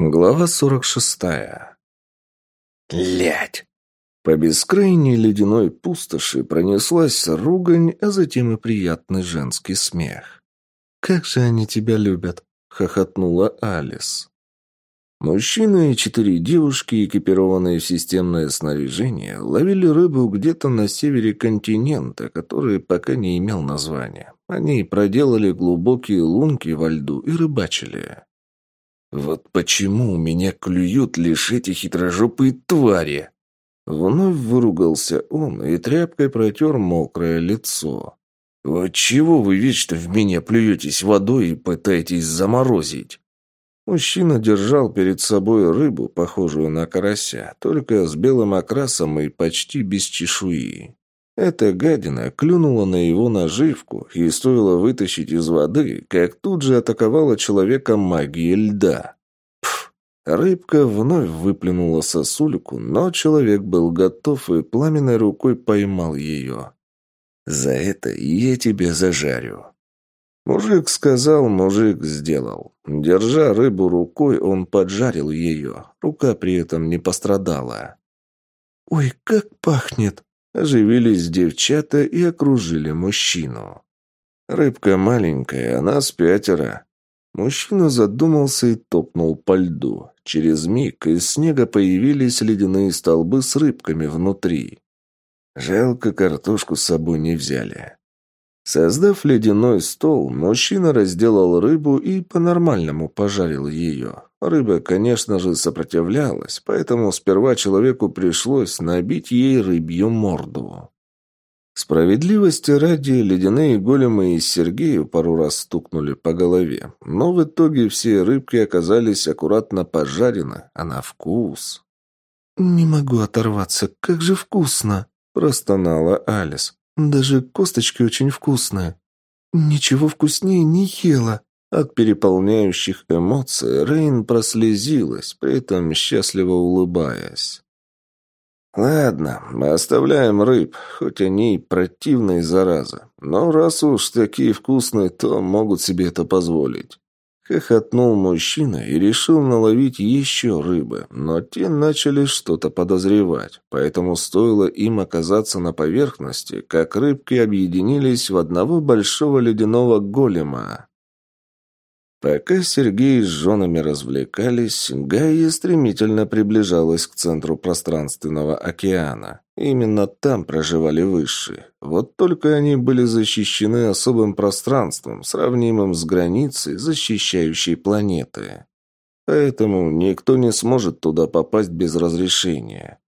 Глава сорок шестая. Лять! По бескрайней ледяной пустоши пронеслась ругань, а затем и приятный женский смех. «Как же они тебя любят!» — хохотнула Алис. Мужчины и четыре девушки, экипированные в системное снаряжение, ловили рыбу где-то на севере континента, который пока не имел названия. Они проделали глубокие лунки во льду и рыбачили. Вот почему меня клюют лишь эти хитрожопые твари? Вновь выругался он и тряпкой протер мокрое лицо. «Вот чего вы вечно в меня плюетесь водой и пытаетесь заморозить?» Мужчина держал перед собой рыбу, похожую на карася, только с белым окрасом и почти без чешуи. Эта гадина клюнула на его наживку, и стоило вытащить из воды, как тут же атаковала человека магия льда. Пф, рыбка вновь выплюнула сосульку, но человек был готов и пламенной рукой поймал ее. «За это я тебя зажарю». Мужик сказал, мужик сделал. Держа рыбу рукой, он поджарил ее. Рука при этом не пострадала. «Ой, как пахнет!» Оживились девчата и окружили мужчину. Рыбка маленькая, она с пятеро. Мужчина задумался и топнул по льду. Через миг из снега появились ледяные столбы с рыбками внутри. Жалко, картошку с собой не взяли. Создав ледяной стол, мужчина разделал рыбу и по-нормальному пожарил ее. Рыба, конечно же, сопротивлялась, поэтому сперва человеку пришлось набить ей рыбью морду. Справедливости ради, ледяные големы из Сергею пару раз стукнули по голове, но в итоге все рыбки оказались аккуратно пожарены, а на вкус... «Не могу оторваться, как же вкусно!» – простонала Алис. «Даже косточки очень вкусные. Ничего вкуснее не ела!» От переполняющих эмоций Рейн прослезилась, при этом счастливо улыбаясь. «Ладно, мы оставляем рыб, хоть они и противные заразы. Но раз уж такие вкусные, то могут себе это позволить». Хохотнул мужчина и решил наловить еще рыбы, но те начали что-то подозревать, поэтому стоило им оказаться на поверхности, как рыбки объединились в одного большого ледяного голема. Пока Сергей с женами развлекались, Гайя стремительно приближалась к центру пространственного океана. Именно там проживали высшие. Вот только они были защищены особым пространством, сравнимым с границей, защищающей планеты. Поэтому никто не сможет туда попасть без разрешения.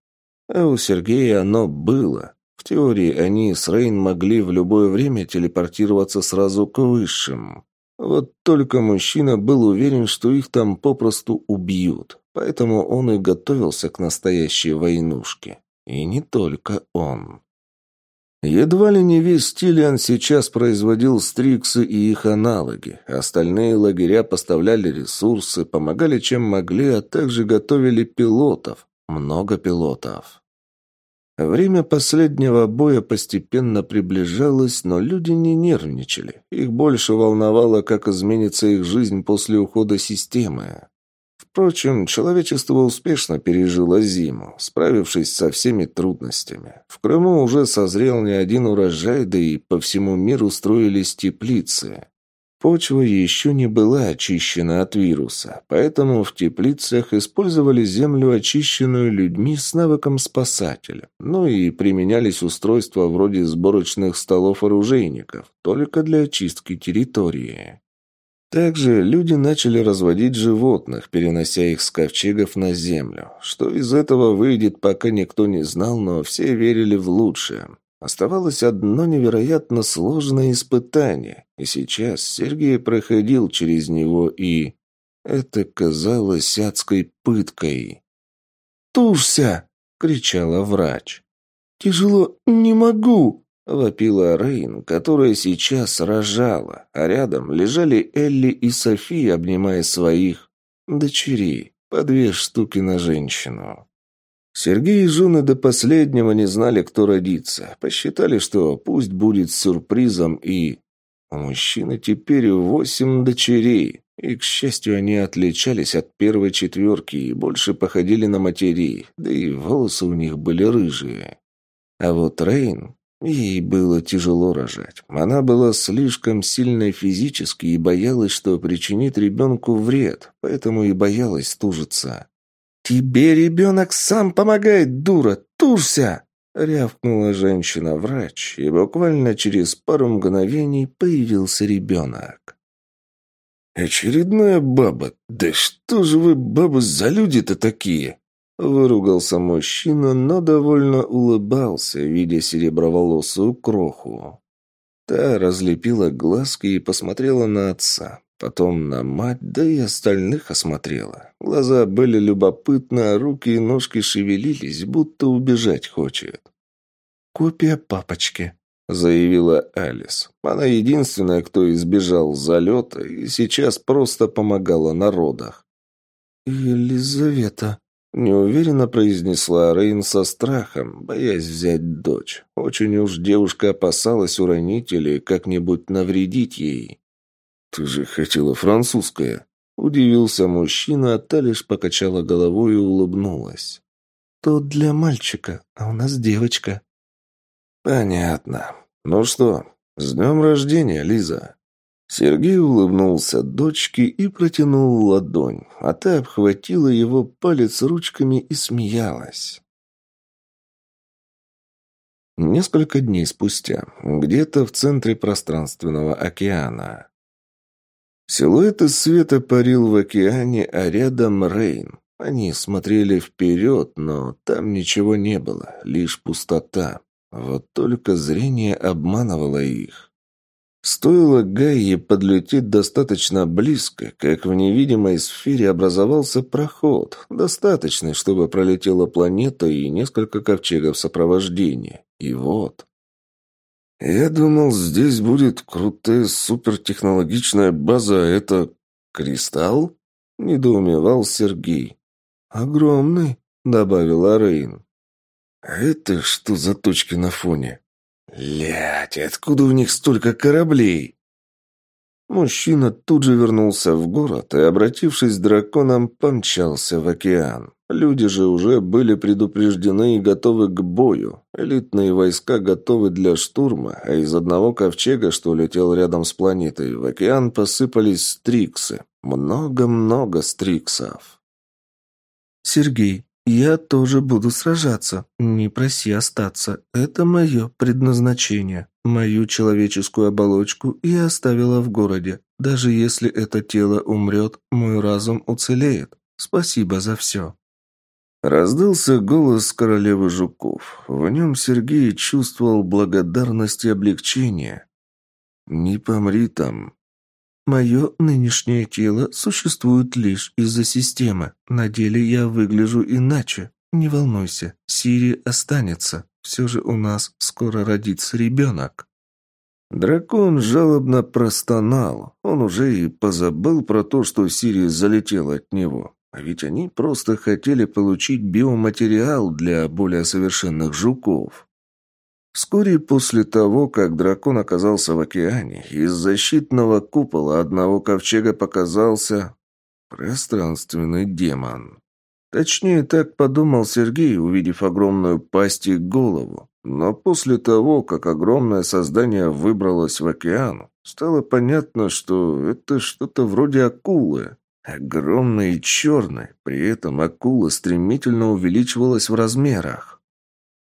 А у Сергея оно было. В теории они с Рейн могли в любое время телепортироваться сразу к высшим. Вот только мужчина был уверен, что их там попросту убьют, поэтому он и готовился к настоящей войнушке. И не только он. Едва ли не весь Стилиан сейчас производил стриксы и их аналоги. Остальные лагеря поставляли ресурсы, помогали чем могли, а также готовили пилотов. Много пилотов. Время последнего боя постепенно приближалось, но люди не нервничали. Их больше волновало, как изменится их жизнь после ухода системы. Впрочем, человечество успешно пережило зиму, справившись со всеми трудностями. В Крыму уже созрел не один урожай, да и по всему миру строились теплицы. Почва еще не была очищена от вируса, поэтому в теплицах использовали землю, очищенную людьми с навыком спасателя. Ну и применялись устройства вроде сборочных столов оружейников, только для очистки территории. Также люди начали разводить животных, перенося их с ковчегов на землю. Что из этого выйдет, пока никто не знал, но все верили в лучшее. Оставалось одно невероятно сложное испытание, и сейчас Сергей проходил через него, и... Это казалось адской пыткой. «Тушься!» — кричала врач. «Тяжело, не могу!» — вопила Рейн, которая сейчас рожала, а рядом лежали Элли и София, обнимая своих дочерей, по две штуки на женщину. Сергей и жены до последнего не знали, кто родится. Посчитали, что пусть будет сюрпризом и... У мужчины теперь восемь дочерей, и, к счастью, они отличались от первой четверки и больше походили на матерей, да и волосы у них были рыжие. А вот Рейн, ей было тяжело рожать. Она была слишком сильной физически и боялась, что причинит ребенку вред, поэтому и боялась тужиться. «Тебе ребенок сам помогает, дура! Тужься!» Рявкнула женщина-врач, и буквально через пару мгновений появился ребенок. «Очередная баба! Да что же вы, бабы, за люди-то такие?» Выругался мужчина, но довольно улыбался, видя сереброволосую кроху. Та разлепила глазки и посмотрела на отца, потом на мать, да и остальных осмотрела. Глаза были любопытны, а руки и ножки шевелились, будто убежать хочет. «Копия папочки», — заявила Алис. Она единственная, кто избежал залета и сейчас просто помогала на родах. «Елизавета», — неуверенно произнесла Рейн со страхом, боясь взять дочь. Очень уж девушка опасалась уронить или как-нибудь навредить ей. «Ты же хотела французское», — удивился мужчина, а та лишь покачала головой и улыбнулась. «То для мальчика, а у нас девочка». «Понятно. Ну что, с днем рождения, Лиза!» Сергей улыбнулся дочке и протянул ладонь, а та обхватила его палец ручками и смеялась. Несколько дней спустя, где-то в центре пространственного океана. Силуэт из света парил в океане, а рядом Рейн. Они смотрели вперед, но там ничего не было, лишь пустота. Вот только зрение обманывало их. Стоило Гайе подлететь достаточно близко, как в невидимой сфере образовался проход, достаточный, чтобы пролетела планета и несколько ковчегов сопровождения. И вот... «Я думал, здесь будет крутая супертехнологичная база, это... кристалл?» — недоумевал Сергей. «Огромный», — добавила Рейн. «А это что за точки на фоне?» «Лять, откуда у них столько кораблей?» Мужчина тут же вернулся в город и, обратившись к драконам, помчался в океан. Люди же уже были предупреждены и готовы к бою. Элитные войска готовы для штурма, а из одного ковчега, что летел рядом с планетой, в океан посыпались стриксы. Много-много стриксов. «Сергей, «Я тоже буду сражаться. Не проси остаться. Это мое предназначение. Мою человеческую оболочку я оставила в городе. Даже если это тело умрет, мой разум уцелеет. Спасибо за все». Раздался голос королевы жуков. В нем Сергей чувствовал благодарность и облегчение. «Не помри там», Мое нынешнее тело существует лишь из-за системы. На деле я выгляжу иначе. Не волнуйся, Сири останется. Все же у нас скоро родится ребенок». Дракон жалобно простонал. Он уже и позабыл про то, что Сири залетел от него. А ведь они просто хотели получить биоматериал для более совершенных жуков. Вскоре после того, как дракон оказался в океане, из защитного купола одного ковчега показался пространственный демон. Точнее, так подумал Сергей, увидев огромную пасть и голову. Но после того, как огромное создание выбралось в океан, стало понятно, что это что-то вроде акулы. Огромной и черной, при этом акула стремительно увеличивалась в размерах.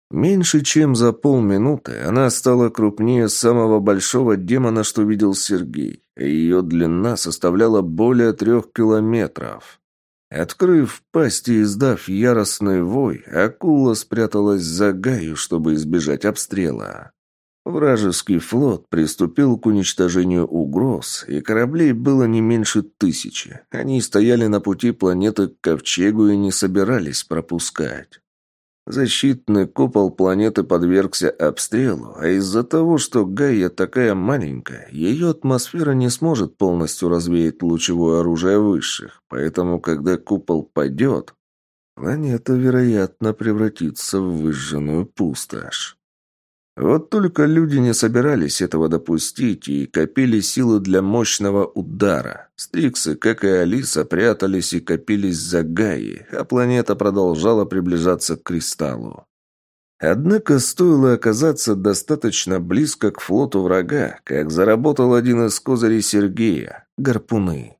Меньше чем за полминуты она стала крупнее самого большого демона, что видел Сергей. Ее длина составляла более трех километров. Открыв пасть и издав яростный вой, акула спряталась за гаю, чтобы избежать обстрела. Вражеский флот приступил к уничтожению угроз, и кораблей было не меньше тысячи. Они стояли на пути планеты к Ковчегу и не собирались пропускать. Защитный купол планеты подвергся обстрелу, а из-за того, что Гайя такая маленькая, ее атмосфера не сможет полностью развеять лучевое оружие высших, поэтому, когда купол падет, планета, вероятно, превратится в выжженную пустошь. Вот только люди не собирались этого допустить и копили силы для мощного удара. Стриксы, как и Алиса, прятались и копились за Гаи, а планета продолжала приближаться к кристаллу. Однако стоило оказаться достаточно близко к флоту врага, как заработал один из козырей Сергея – гарпуны.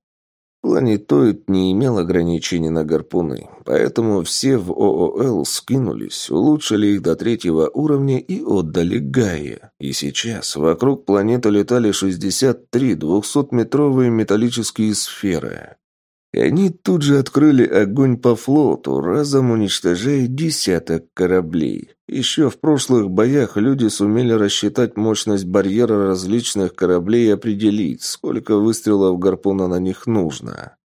Планетоид не имел ограничений на гарпуны, поэтому все в ООЛ скинулись, улучшили их до третьего уровня и отдали Гае. И сейчас вокруг планеты летали 63 200-метровые металлические сферы. И они тут же открыли огонь по флоту, разом уничтожая десяток кораблей. Еще в прошлых боях люди сумели рассчитать мощность барьера различных кораблей и определить, сколько выстрелов гарпуна на них нужно.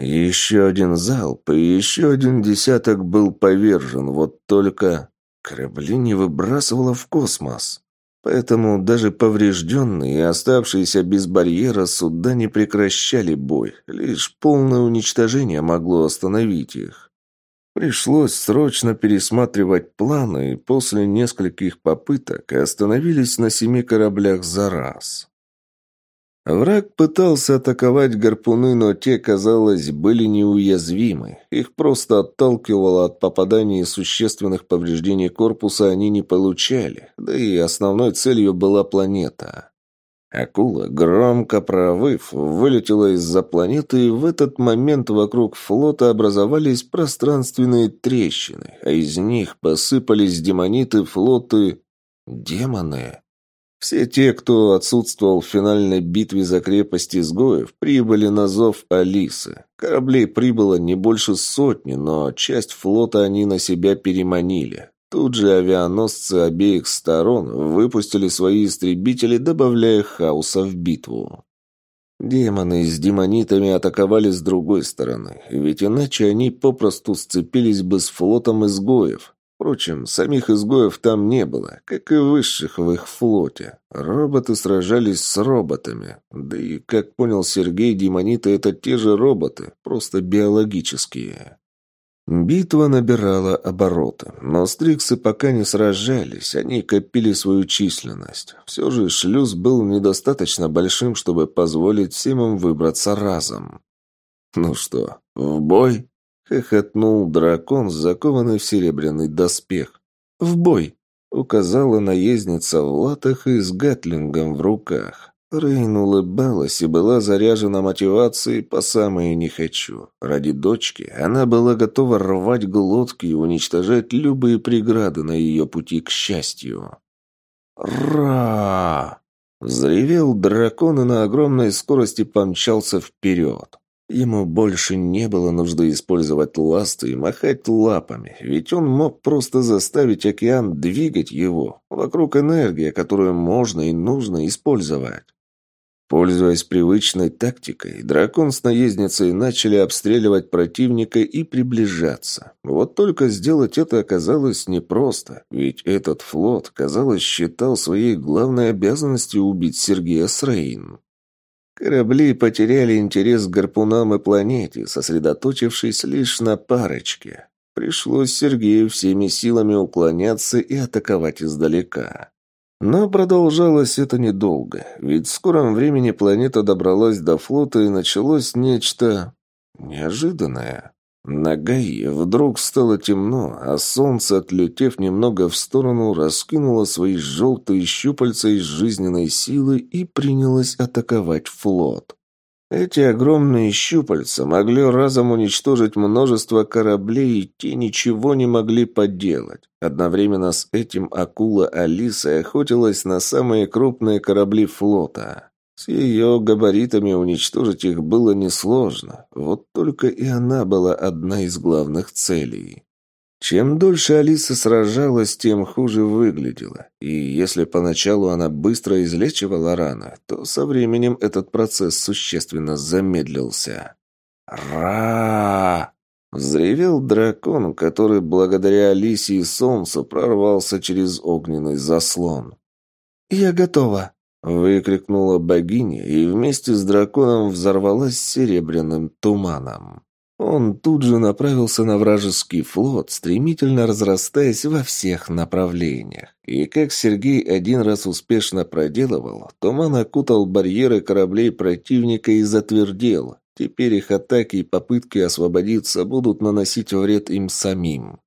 Еще один залп и еще один десяток был повержен, вот только корабли не выбрасывало в космос. Поэтому даже поврежденные и оставшиеся без барьера суда не прекращали бой. Лишь полное уничтожение могло остановить их. Пришлось срочно пересматривать планы, и после нескольких попыток остановились на семи кораблях за раз. Враг пытался атаковать гарпуны, но те, казалось, были неуязвимы. Их просто отталкивало от попаданий и существенных повреждений корпуса они не получали, да и основной целью была планета. Акула, громко провыв, вылетела из-за планеты, и в этот момент вокруг флота образовались пространственные трещины, а из них посыпались демониты флоты... Демоны. Все те, кто отсутствовал в финальной битве за крепость изгоев, прибыли на зов Алисы. Кораблей прибыло не больше сотни, но часть флота они на себя переманили. Тут же авианосцы обеих сторон выпустили свои истребители, добавляя хаоса в битву. Демоны с демонитами атаковали с другой стороны, ведь иначе они попросту сцепились бы с флотом изгоев, Впрочем, самих изгоев там не было, как и высших в их флоте. Роботы сражались с роботами. Да и, как понял Сергей, демониты — это те же роботы, просто биологические. Битва набирала обороты, но стриксы пока не сражались, они копили свою численность. Все же шлюз был недостаточно большим, чтобы позволить всем им выбраться разом. «Ну что, в бой?» Хохотнул дракон, закованный в серебряный доспех. «В бой!» — указала наездница в латах и с гатлингом в руках. Рейн улыбалась и была заряжена мотивацией по самое «не хочу». Ради дочки она была готова рвать глотки и уничтожать любые преграды на ее пути к счастью. «Ра!» Взревел дракон и на огромной скорости помчался вперед. Ему больше не было нужды использовать ласты и махать лапами, ведь он мог просто заставить океан двигать его. Вокруг энергия, которую можно и нужно использовать. Пользуясь привычной тактикой, дракон с наездницей начали обстреливать противника и приближаться. Вот только сделать это оказалось непросто, ведь этот флот, казалось, считал своей главной обязанностью убить Сергея Срейн. Корабли потеряли интерес к гарпунам и планете, сосредоточившись лишь на парочке. Пришлось Сергею всеми силами уклоняться и атаковать издалека. Но продолжалось это недолго, ведь в скором времени планета добралась до флота и началось нечто неожиданное. На Гаи вдруг стало темно, а солнце, отлетев немного в сторону, раскинуло свои желтые щупальца из жизненной силы и принялось атаковать флот. Эти огромные щупальца могли разом уничтожить множество кораблей, и те ничего не могли поделать. Одновременно с этим акула Алиса охотилась на самые крупные корабли флота. С ее габаритами уничтожить их было несложно, вот только и она была одна из главных целей. Чем дольше Алиса сражалась, тем хуже выглядела, и если поначалу она быстро излечивала раны, то со временем этот процесс существенно замедлился. «Ра!» — взревел дракон, который благодаря Алисе и Солнцу прорвался через огненный заслон. «Я готова!» Выкрикнула богиня и вместе с драконом взорвалась серебряным туманом. Он тут же направился на вражеский флот, стремительно разрастаясь во всех направлениях. И как Сергей один раз успешно проделывал, туман окутал барьеры кораблей противника и затвердел. Теперь их атаки и попытки освободиться будут наносить вред им самим.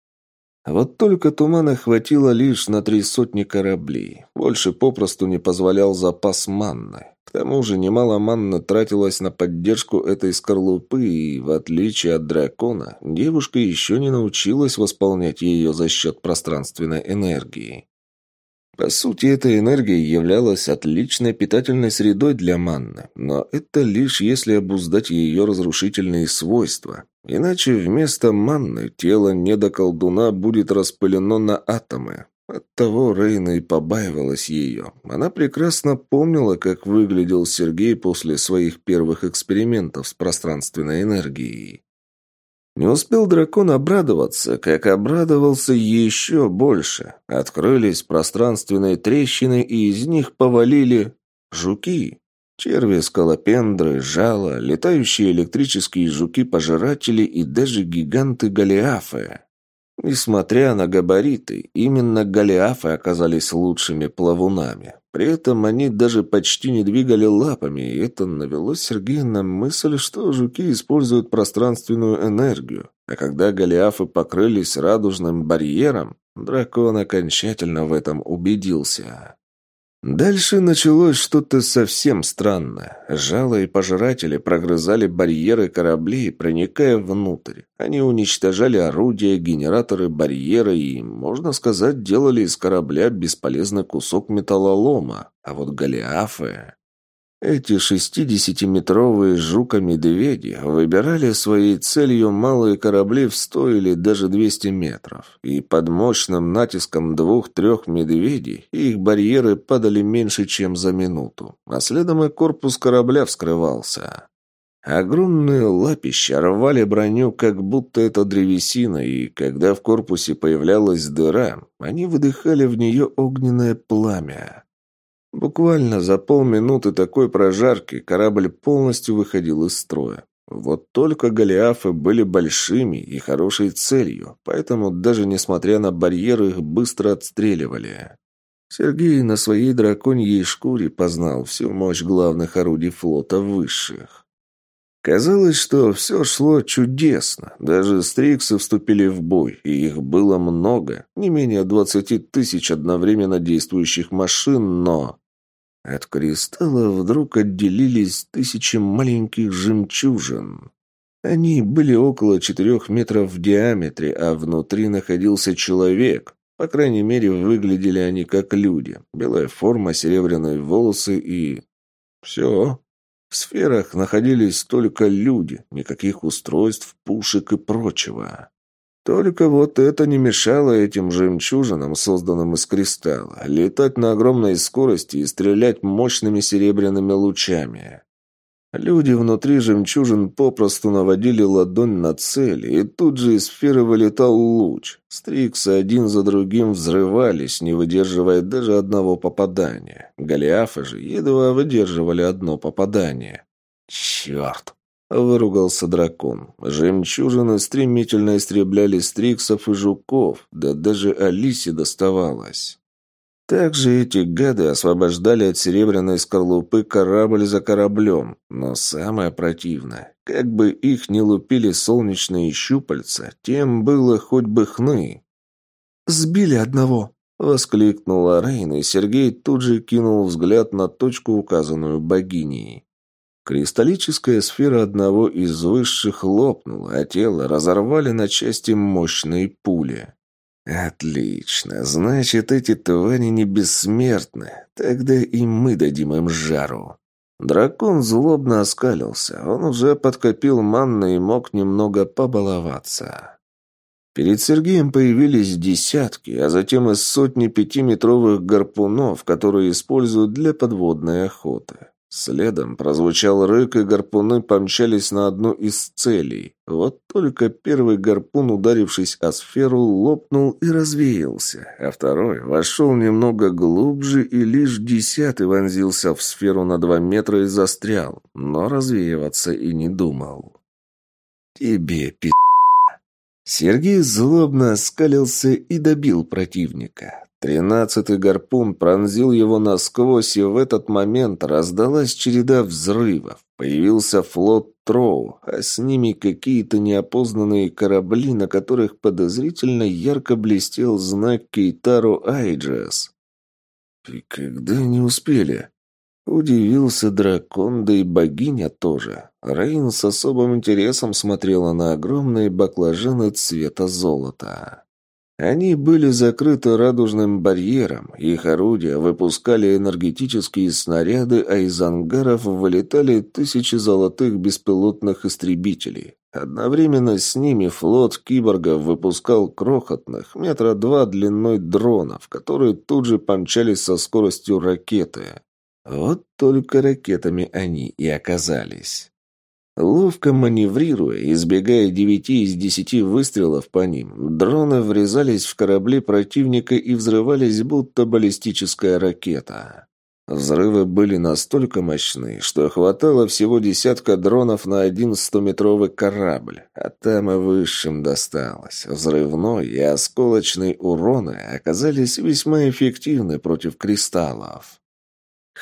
Вот только тумана хватило лишь на три сотни кораблей. Больше попросту не позволял запас манны. К тому же немало манны тратилось на поддержку этой скорлупы, и, в отличие от дракона, девушка еще не научилась восполнять ее за счет пространственной энергии. По сути, эта энергия являлась отличной питательной средой для манны, но это лишь если обуздать ее разрушительные свойства. Иначе вместо манны тело недоколдуна будет распылено на атомы, Оттого Рейна и побаивалась ее. Она прекрасно помнила, как выглядел Сергей после своих первых экспериментов с пространственной энергией. Не успел дракон обрадоваться, как обрадовался еще больше. Открылись пространственные трещины, и из них повалили жуки. Черви, скалопендры, жало, летающие электрические жуки-пожиратели и даже гиганты-голиафы. Несмотря на габариты, именно голиафы оказались лучшими плавунами. При этом они даже почти не двигали лапами, и это навело Сергея на мысль, что жуки используют пространственную энергию. А когда голиафы покрылись радужным барьером, дракон окончательно в этом убедился. Дальше началось что-то совсем странное. Жало и пожиратели прогрызали барьеры кораблей, проникая внутрь. Они уничтожали орудия, генераторы барьера и, можно сказать, делали из корабля бесполезный кусок металлолома. А вот голиафы... Эти шестидесятиметровые жука-медведи выбирали своей целью малые корабли в сто или даже двести метров, и под мощным натиском двух-трех медведей их барьеры падали меньше, чем за минуту, а следом и корпус корабля вскрывался. Огромные лапища рвали броню, как будто это древесина, и когда в корпусе появлялась дыра, они выдыхали в нее огненное пламя. Буквально за полминуты такой прожарки корабль полностью выходил из строя. Вот только голиафы были большими и хорошей целью, поэтому даже несмотря на барьеры их быстро отстреливали. Сергей на своей драконьей шкуре познал всю мощь главных орудий флота высших. Казалось, что все шло чудесно. Даже стриксы вступили в бой, и их было много, не менее двадцати тысяч одновременно действующих машин, но... От кристалла вдруг отделились тысячи маленьких жемчужин. Они были около четырех метров в диаметре, а внутри находился человек. По крайней мере, выглядели они как люди. Белая форма, серебряные волосы и... Все. В сферах находились только люди, никаких устройств, пушек и прочего. Только вот это не мешало этим жемчужинам, созданным из кристалла, летать на огромной скорости и стрелять мощными серебряными лучами. Люди внутри жемчужин попросту наводили ладонь на цель, и тут же из сферы вылетал луч. Стриксы один за другим взрывались, не выдерживая даже одного попадания. Голиафы же едва выдерживали одно попадание. «Черт!» — выругался дракон. Жемчужины стремительно истребляли стриксов и жуков, да даже Алисе доставалось. Также эти гады освобождали от серебряной скорлупы корабль за кораблем. Но самое противное, как бы их не лупили солнечные щупальца, тем было хоть бы хны. «Сбили одного!» — воскликнула Рейн, и Сергей тут же кинул взгляд на точку, указанную богиней. Кристаллическая сфера одного из высших лопнула, а тело разорвали на части мощные пули. «Отлично. Значит, эти твари не бессмертны. Тогда и мы дадим им жару». Дракон злобно оскалился. Он уже подкопил манны и мог немного побаловаться. Перед Сергеем появились десятки, а затем и сотни пятиметровых гарпунов, которые используют для подводной охоты. Следом прозвучал рык, и гарпуны помчались на одну из целей. Вот только первый гарпун, ударившись о сферу, лопнул и развеялся, а второй вошел немного глубже и лишь десятый вонзился в сферу на два метра и застрял, но развеиваться и не думал. тебе пи***. Сергей злобно оскалился и добил противника. Тринадцатый гарпун пронзил его насквозь, и в этот момент раздалась череда взрывов. Появился флот Троу, а с ними какие-то неопознанные корабли, на которых подозрительно ярко блестел знак Кейтару Айджес. «И когда они успели?» Удивился дракон, да и богиня тоже. Рейн с особым интересом смотрела на огромные баклажаны цвета золота. Они были закрыты радужным барьером, их орудия выпускали энергетические снаряды, а из ангаров вылетали тысячи золотых беспилотных истребителей. Одновременно с ними флот киборгов выпускал крохотных, метра два длиной дронов, которые тут же помчались со скоростью ракеты. Вот только ракетами они и оказались. Ловко маневрируя, избегая девяти из десяти выстрелов по ним, дроны врезались в корабли противника и взрывались, будто баллистическая ракета. Взрывы были настолько мощны, что хватало всего десятка дронов на один стометровый корабль, а там и высшим досталось. Взрывной и осколочный уроны оказались весьма эффективны против кристаллов.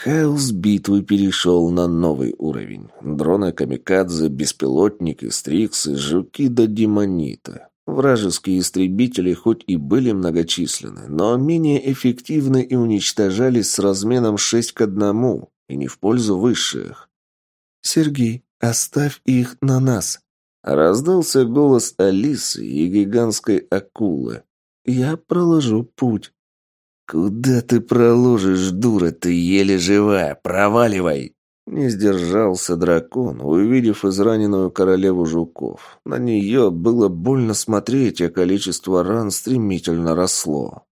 Хаос битвы перешел на новый уровень. Дроны камикадзе, беспилотники, стриксы, жуки до демонита. Вражеские истребители хоть и были многочисленны, но менее эффективны и уничтожались с разменом 6 к 1, и не в пользу высших. «Сергей, оставь их на нас!» Раздался голос Алисы и гигантской акулы. «Я проложу путь». «Куда ты проложишь, дура, ты еле живая, проваливай!» Не сдержался дракон, увидев израненную королеву жуков. На нее было больно смотреть, а количество ран стремительно росло.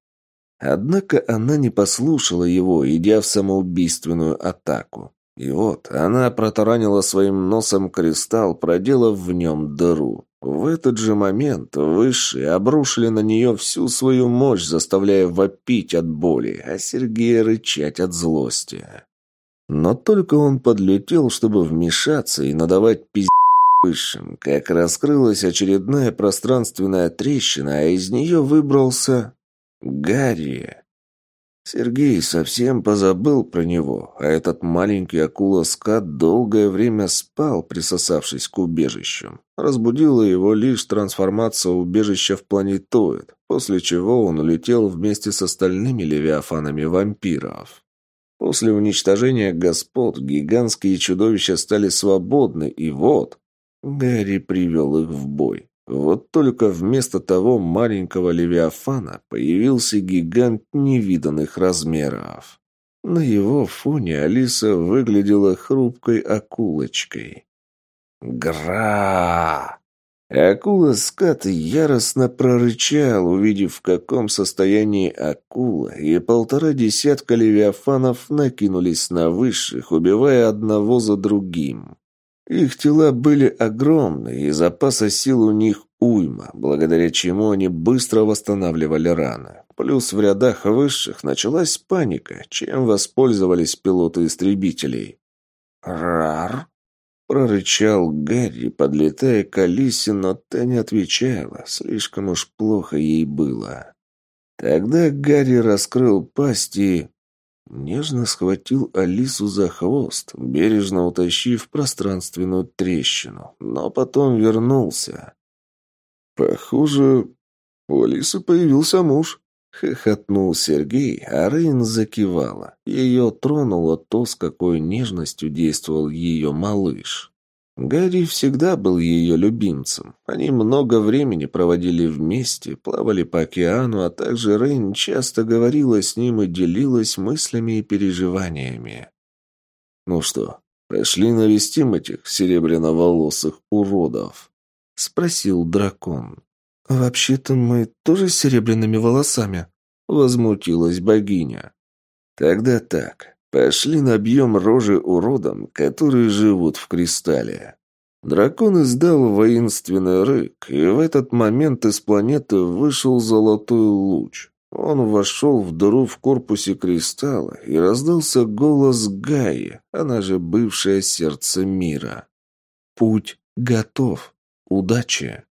Однако она не послушала его, идя в самоубийственную атаку. И вот она протаранила своим носом кристалл, проделав в нем дыру. В этот же момент высшие обрушили на нее всю свою мощь, заставляя вопить от боли, а Сергея рычать от злости. Но только он подлетел, чтобы вмешаться и надавать пиздец высшим, как раскрылась очередная пространственная трещина, а из нее выбрался Гарри. Сергей совсем позабыл про него, а этот маленький акула-скат долгое время спал, присосавшись к убежищу. Разбудила его лишь трансформация убежища в планетоид, после чего он улетел вместе с остальными левиафанами вампиров. После уничтожения господ гигантские чудовища стали свободны, и вот... Гарри привел их в бой. Вот только вместо того маленького левиафана появился гигант невиданных размеров. На его фоне Алиса выглядела хрупкой акулочкой. «Гра!» Акула-скат яростно прорычал, увидев, в каком состоянии акула, и полтора десятка левиафанов накинулись на высших, убивая одного за другим. Их тела были огромны, и запаса сил у них уйма, благодаря чему они быстро восстанавливали раны. Плюс в рядах высших началась паника, чем воспользовались пилоты истребителей. «Рар!» – прорычал Гарри, подлетая к Алисе, но та не отвечала, слишком уж плохо ей было. Тогда Гарри раскрыл пасть и Нежно схватил Алису за хвост, бережно утащив пространственную трещину, но потом вернулся. «Похоже, у Алисы появился муж», — хохотнул Сергей, а Рейн закивала. Ее тронуло то, с какой нежностью действовал ее малыш. Гарри всегда был ее любимцем. Они много времени проводили вместе, плавали по океану, а также Рейн часто говорила с ним и делилась мыслями и переживаниями. «Ну что, пошли навестим этих серебряноволосых уродов?» — спросил дракон. «Вообще-то мы тоже с серебряными волосами», — возмутилась богиня. «Тогда так. Пошли набьем рожи уродам, которые живут в кристалле. Дракон издал воинственный рык, и в этот момент из планеты вышел золотой луч. Он вошел в дыру в корпусе кристалла, и раздался голос Гаи, она же бывшее сердце мира. «Путь готов». Удачи!